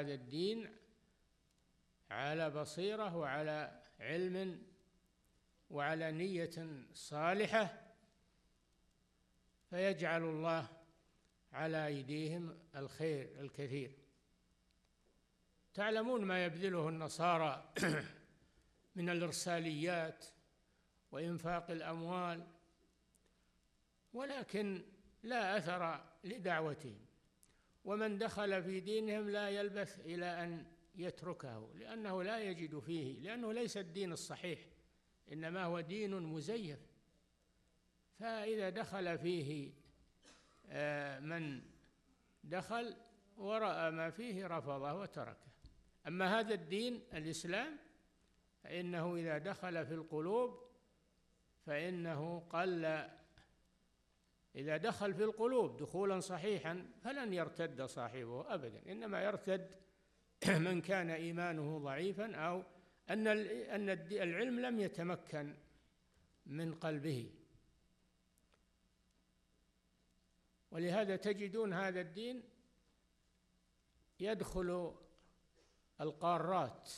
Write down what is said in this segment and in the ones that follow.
هذا الدين على بصيرة وعلى علم وعلى نية صالحة فيجعل الله على أيديهم الخير الكثير. تعلمون ما يبذله النصارى من الإرساليات وإنفاق الأموال ولكن لا أثر لدعوتهم. ومن دخل في دينهم لا يلبث إلى أن يتركه لأنه لا يجد فيه لأنه ليس الدين الصحيح إنما هو دين مزيف. فإذا دخل فيه آه، من دخل ورأى ما فيه رفضه وتركه. أما هذا الدين الإسلام فإنه إذا دخل في القلوب فإنه قل إذا دخل في القلوب دخولا صحيحا فلن يرتد صاحبه أبدا إنما يرتد من كان إيمانه ضعيفا أو أن أن العلم لم يتمكن من قلبه. ولهذا تجدون هذا الدين يدخل القارات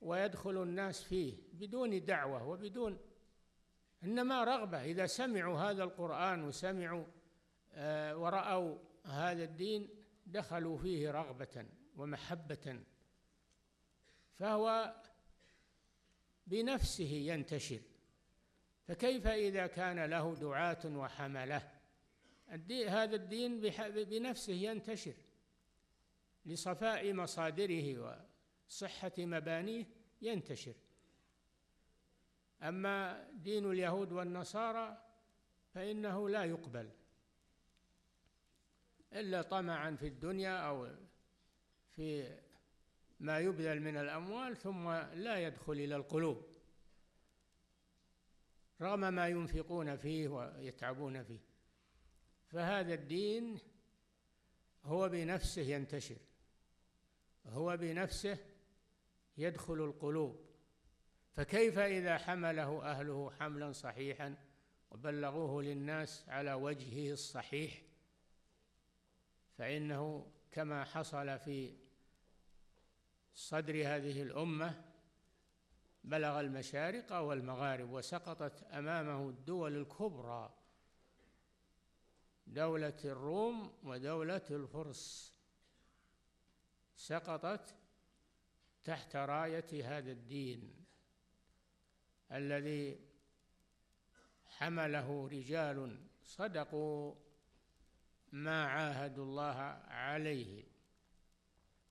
ويدخل الناس فيه بدون دعوة وبدون إنما رغبة إذا سمعوا هذا القرآن وسمعوا آه، ورأوا هذا الدين دخلوا فيه رغبة ومحبة. فهو بنفسه ينتشر. فكيف إذا كان له دعاة وحملة؟ هذا الدين بنفسه ينتشر. لصفاء مصادره وصحة مبانيه ينتشر. أما دين اليهود والنصارى فإنه لا يقبل إلا طمعا في الدنيا أو في ما يبذل من الأموال ثم لا يدخل إلى القلوب. رغم ما ينفقون فيه ويتعبون فيه. فهذا الدين هو بنفسه ينتشر. هو بنفسه يدخل القلوب. فكيف إذا حمله أهله حملا صحيحا وبلغوه للناس على وجهه الصحيح؟ فإنه كما حصل في صدر هذه الأمة بلغ المشارق والمغارب وسقطت أمامه الدول الكبرى دولة الروم ودولة الفرس. سقطت تحت راية هذا الدين. الذي حمله رجال صدقوا ما عاهدوا الله عليه.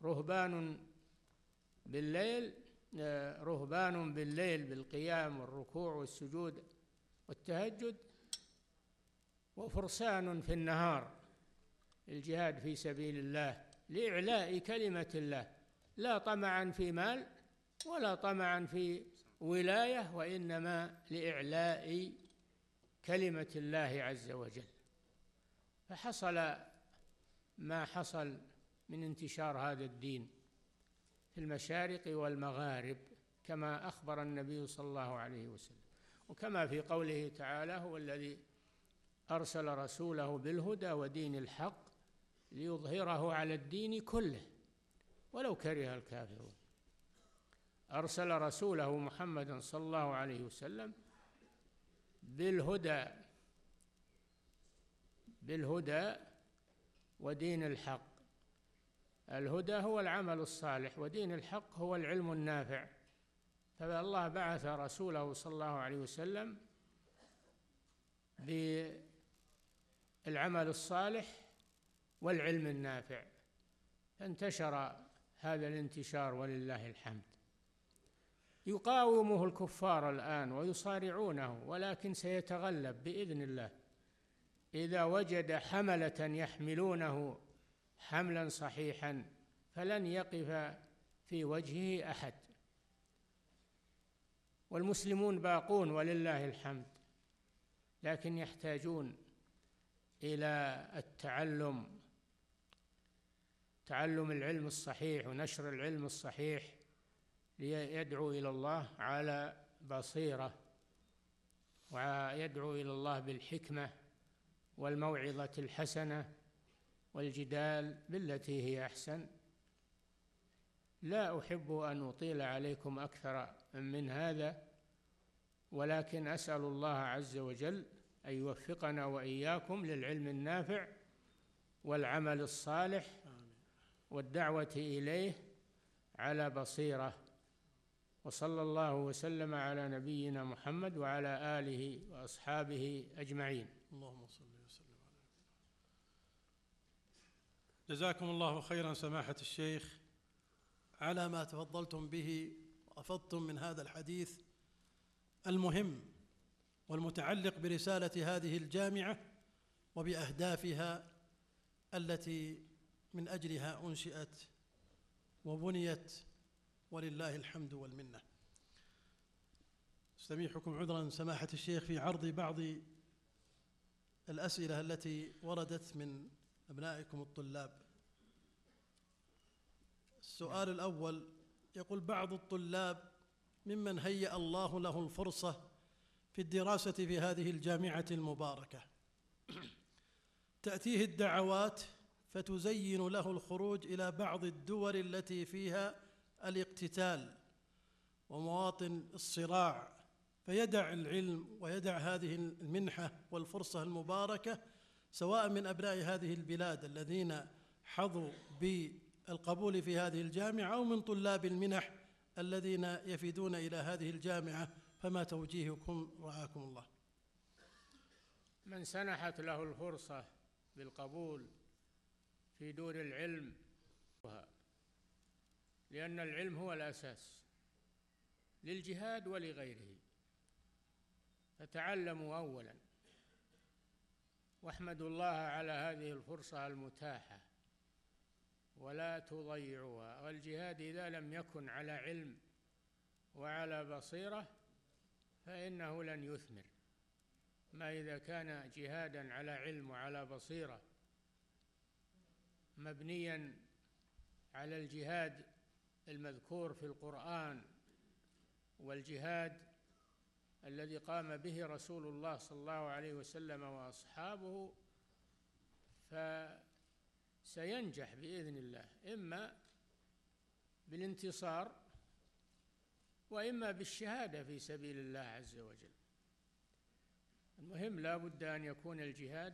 رهبان بالليل رهبان بالليل بالقيام والركوع والسجود والتهجد وفرسان في النهار الجهاد في سبيل الله لإعلاء كلمة الله لا طمعا في مال ولا طمعا في ولاية وإنما لإعلاء كلمة الله عز وجل. فحصل ما حصل من انتشار هذا الدين في المشارق والمغارب كما أخبر النبي صلى الله عليه وسلم. وكما في قوله تعالى هو الذي أرسل رسوله بالهدى ودين الحق ليظهره على الدين كله. ولو كره الكافرون. أرسل رسوله محمدا صلى الله عليه وسلم بالهدى بالهدى ودين الحق. الهدى هو العمل الصالح ودين الحق هو العلم النافع. فالله بعث رسوله صلى الله عليه وسلم بالعمل الصالح والعلم النافع. فانتشر هذا الانتشار ولله الحمد. يقاومه الكفار الآن ويصارعونه ولكن سيتغلب بإذن الله. إذا وجد حملة يحملونه حملا صحيحا فلن يقف في وجهه أحد. والمسلمون باقون ولله الحمد لكن يحتاجون إلى التعلم تعلم العلم الصحيح ونشر العلم الصحيح. ليدعو إلى الله على بصيرة ويدعو إلى الله بالحكمة والموعظة الحسنة والجدال بالتي هي أحسن. لا أحب أن أطيل عليكم أكثر من هذا ولكن أسأل الله عز وجل أن يوفقنا وإياكم للعلم النافع والعمل الصالح والدعوة إليه على بصيرة. وصلى الله وسلم على نبينا محمد وعلى آله وأصحابه أجمعين. اللهم صل وسلم على جزاكم الله خيرا سماحة الشيخ. على ما تفضلتم به وأفضتم من هذا الحديث المهم والمتعلق برسالة هذه الجامعة وبأهدافها التي من أجلها أنشئت وبنيت ولله الحمد والمنة. استميحكم عذرا سماحة الشيخ في عرض بعض الأسئلة التي وردت من أبنائكم الطلاب. السؤال الأول يقول بعض الطلاب ممن هيأ الله له الفرصة في الدراسة في هذه الجامعة المباركة. تأتيه الدعوات فتزين له الخروج إلى بعض الدول التي فيها الاقتتال ومواطن الصراع فيدع العلم ويدع هذه المنحة والفرصة المباركة سواء من أبناء هذه البلاد الذين حظوا بالقبول في هذه الجامعة أو من طلاب المنح الذين يفيدون إلى هذه الجامعة فما توجيهكم؟ رعاكم الله. من سنحت له الفرصة بالقبول في دور العلم لأن العلم هو الأساس للجهاد ولغيره. فتعلموا أولا واحمدوا الله على هذه الفرصة المتاحة ولا تضيعوها. والجهاد إذا لم يكن على علم وعلى بصيرة فإنه لن يثمر. ما إذا كان جهادا على علم وعلى بصيرة مبنيا على الجهاد المذكور في القرآن والجهاد الذي قام به رسول الله صلى الله عليه وسلم وأصحابه فسينجح بإذن الله إما بالانتصار وإما بالشهادة في سبيل الله عز وجل. المهم لا بد أن يكون الجهاد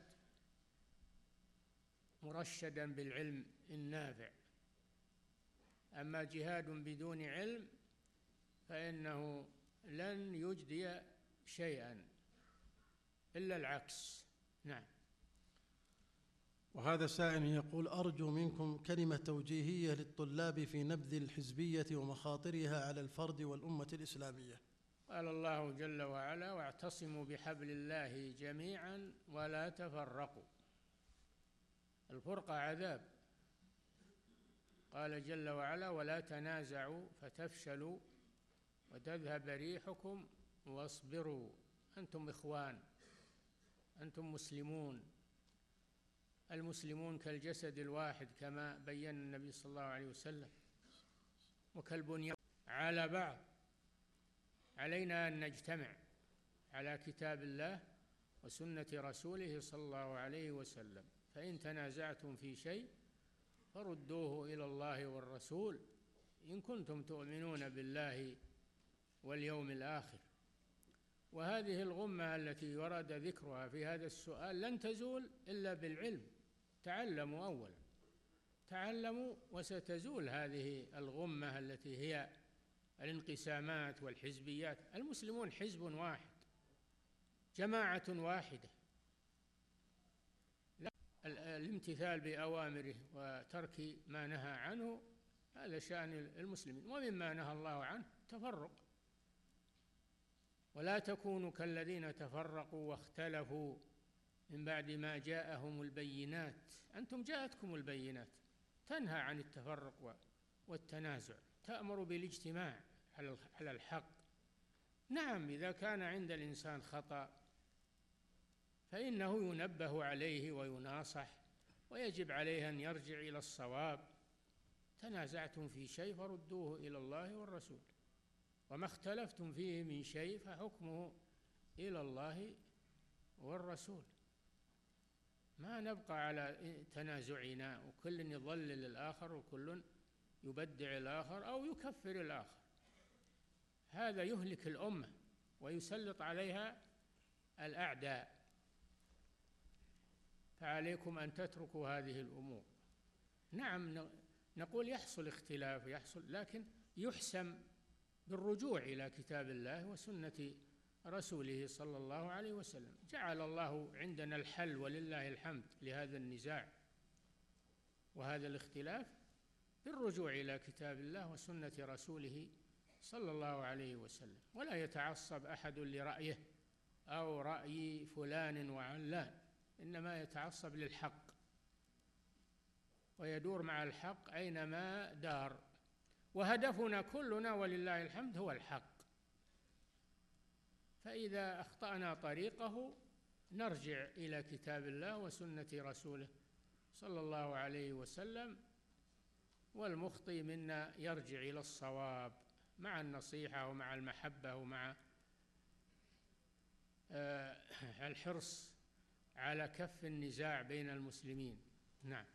مرشدا بالعلم النافع. أما جهاد بدون علم فإنه لن يجدي شيئا إلا العكس. نعم. وهذا سائل يقول أرجو منكم كلمة توجيهية للطلاب في نبذ الحزبية ومخاطرها على الفرد والأمة الإسلامية. قال الله جل وعلا واعتصموا بحبل الله جميعا ولا تفرقوا. الفرقة عذاب. قال جل وعلا ولا تنازعوا فتفشلوا وتذهب ريحكم واصبروا. أنتم إخوان أنتم مسلمون. المسلمون كالجسد الواحد كما بين النبي صلى الله عليه وسلم وكالبنيان. على بعض علينا أن نجتمع على كتاب الله وسنة رسوله صلى الله عليه وسلم. فإن تنازعتم في شيء فردوه إلى الله والرسول إن كنتم تؤمنون بالله واليوم الآخر. وهذه الغمة التي ورد ذكرها في هذا السؤال لن تزول إلا بالعلم. تعلموا أولا. تعلموا وستزول هذه الغمة التي هي الانقسامات والحزبيات. المسلمون حزب واحد جماعة واحدة. الامتثال بأوامره وترك ما نهى عنه هذا شأن المسلمين. ومما نهى الله عنه تفرق. ولا تكونوا كالذين تفرقوا واختلفوا من بعد ما جاءهم البينات. أنتم جاءتكم البينات. تنهى عن التفرق والتنازع. تأمر بالاجتماع على الحق. نعم إذا كان عند الإنسان خطأ فإنه ينبه عليه ويناصح ويجب عليه أن يرجع إلى الصواب. تنازعتم في شيء فردوه إلى الله والرسول وما اختلفتم فيه من شيء فحكمه إلى الله والرسول. ما نبقى على تنازعنا وكل يضلل الآخر وكل يبدع الآخر أو يكفر الآخر. هذا يهلك الأمة ويسلط عليها الأعداء. فعليكم أن تتركوا هذه الأمور. نعم نقول يحصل اختلاف يحصل لكن يحسم بالرجوع إلى كتاب الله وسنة رسوله صلى الله عليه وسلم. جعل الله عندنا الحل ولله الحمد لهذا النزاع وهذا الاختلاف بالرجوع إلى كتاب الله وسنة رسوله صلى الله عليه وسلم. ولا يتعصب أحد لرأيه أو رأي فلان وعلان. إنما يتعصب للحق ويدور مع الحق أينما دار. وهدفنا كلنا ولله الحمد هو الحق. فإذا أخطأنا طريقه نرجع إلى كتاب الله وسنة رسوله صلى الله عليه وسلم والمخطئ منا يرجع إلى الصواب مع النصيحة ومع المحبة ومع آه، الحرص على كف النزاع بين المسلمين. نعم.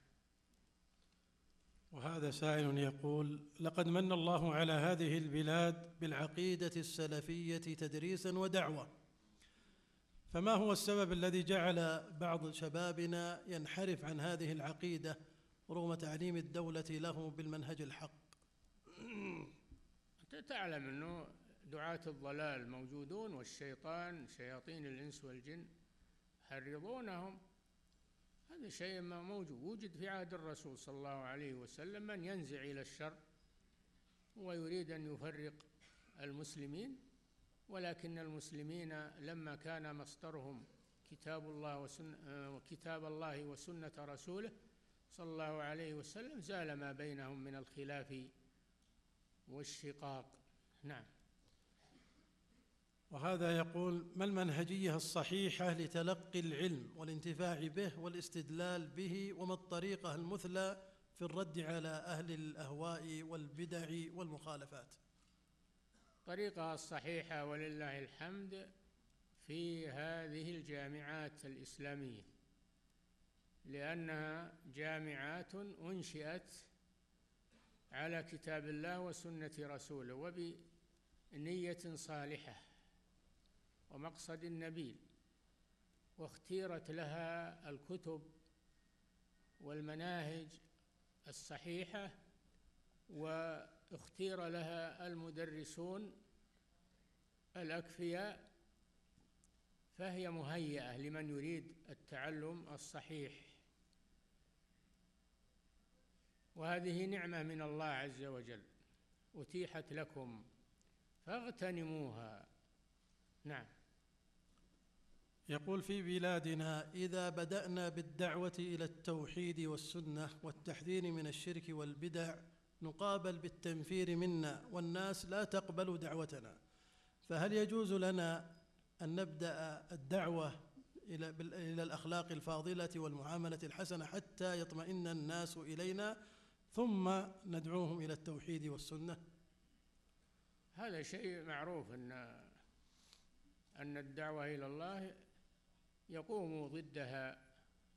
وهذا سائل يقول لقد من الله على هذه البلاد بالعقيدة السلفية تدريسا ودعوة. فما هو السبب الذي جعل بعض شبابنا ينحرف عن هذه العقيدة رغم تعليم الدولة له بالمنهج الحق؟ أنت تعلم أنه دعاة الضلال موجودون والشيطان شياطين الإنس والجن يحرضونهم. هذا شيء ما موجود. وجد في عهد الرسول صلى الله عليه وسلم من ينزع إلى الشر ويريد أن يفرق المسلمين ولكن المسلمين لما كان مصدرهم كتاب الله وسنة كتاب الله وسنة رسوله صلى الله عليه وسلم زال ما بينهم من الخلاف والشقاق. نعم. وهذا يقول ما المنهجية الصحيحة لتلقي العلم والانتفاع به والاستدلال به وما الطريقة المثلى في الرد على أهل الأهواء والبدع والمخالفات؟ الطريقة الصحيحه ولله الحمد في هذه الجامعات الإسلامية لأنها جامعات أنشئت على كتاب الله وسنة رسوله وبنية صالحة. ومقصد نبيل واختيرت لها الكتب والمناهج الصحيحة واختير لها المدرسون الأكفياء فهي مهيئة لمن يريد التعلم الصحيح. وهذه نعمة من الله عز وجل أتيحت لكم فاغتنموها. نعم. يقول في بلادنا إذا بدأنا بالدعوة إلى التوحيد والسنة والتحذير من الشرك والبدع نقابل بالتنفير منا والناس لا تقبل دعوتنا. فهل يجوز لنا أن نبدأ الدعوة إلى إلى الأخلاق الفاضلة والمعاملة الحسنة حتى يطمئن الناس إلينا ثم ندعوهم إلى التوحيد والسنة؟ هذا شيء معروف ان أن الدعوة إلى الله يقوم ضدها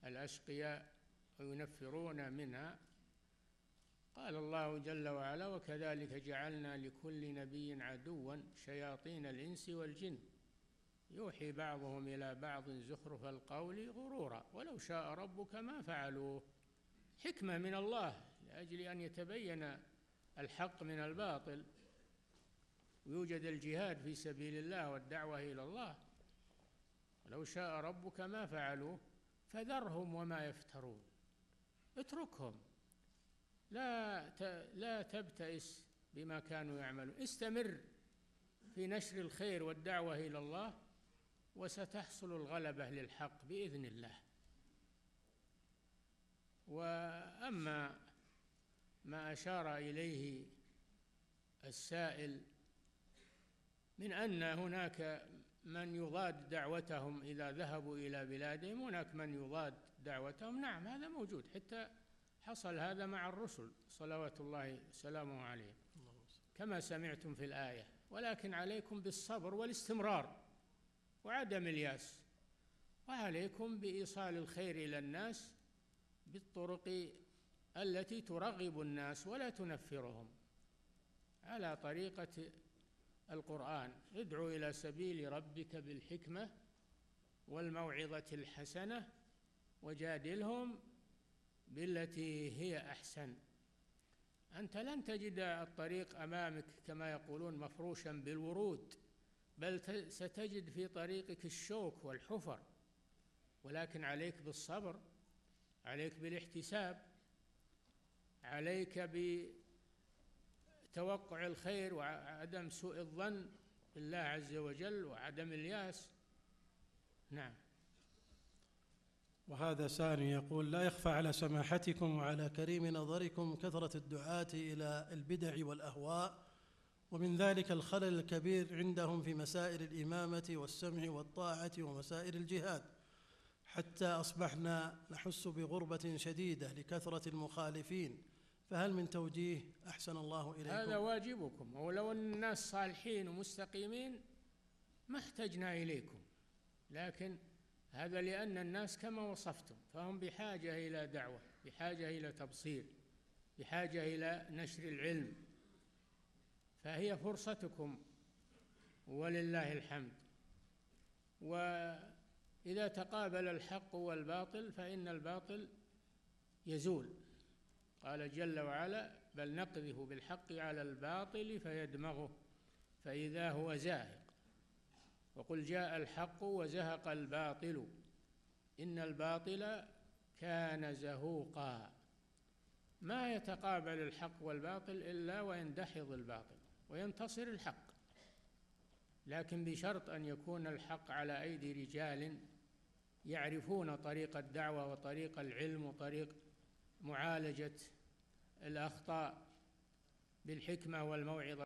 الأشقياء وينفرون منها. قال الله جل وعلا وكذلك جعلنا لكل نبي عدوا شياطين الإنس والجن. يوحي بعضهم إلى بعض زخرف القول غرورا ولو شاء ربك ما فعلوه. حكمة من الله لأجل أن يتبين الحق من الباطل. ويوجد الجهاد في سبيل الله والدعوة إلى الله. ولو شاء ربك ما فعلوه فذرهم وما يفترون. اتركهم. لا لا تبتئس بما كانوا يعملون. استمر في نشر الخير والدعوة إلى الله وستحصل الغلبة للحق بإذن الله. وأما ما أشار إليه السائل من أن هناك من يضاد دعوتهم إذا ذهبوا إلى بلادهم هناك من يضاد دعوتهم. نعم هذا موجود حتى حصل هذا مع الرسل صلوات الله وسلامه عليهم. كما سمعتم في الآية ولكن عليكم بالصبر والاستمرار وعدم اليأس وعليكم بإيصال الخير إلى الناس بالطرق التي ترغب الناس ولا تنفرهم. على طريقة القرآن. ادعو إلى سبيل ربك بالحكمة والموعظة الحسنة وجادلهم بالتي هي أحسن. أنت لن تجد الطريق أمامك كما يقولون مفروشا بالورود بل ستجد في طريقك الشوك والحفر ولكن عليك بالصبر عليك بالاحتساب عليك بتوقع الخير وعدم سوء الظن بالله عز وجل وعدم الياس. نعم. وهذا ثاني يقول لا يخفى على سماحتكم وعلى كريم نظركم كثرة الدعاة إلى البدع والأهواء ومن ذلك الخلل الكبير عندهم في مسائل الإمامة والسمع والطاعة ومسائل الجهاد. حتى أصبحنا نحس بغربة شديدة لكثرة المخالفين فهل من توجيه أحسن الله إليكم؟ هذا واجبكم ولو الناس صالحين ومستقيمين ما احتجنا إليكم. لكن هذا لأن الناس كما وصفتم فهم بحاجة إلى دعوة بحاجة إلى تبصير بحاجة إلى نشر العلم. فهي فرصتكم ولله الحمد. وإذا تقابل الحق والباطل فإن الباطل يزول. قال جل وعلا بل نقذف بالحق على الباطل فيدمغه فإذا هو زاهق. وقل جاء الحق وزهق الباطل إن الباطل كان زهوقا. ما يتقابل الحق والباطل إلا ويندحض الباطل وينتصر الحق. لكن بشرط أن يكون الحق على أيدي رجال يعرفون طريق الدعوة وطريق العلم وطريق معالجة الأخطاء بالحكمة والموعظة.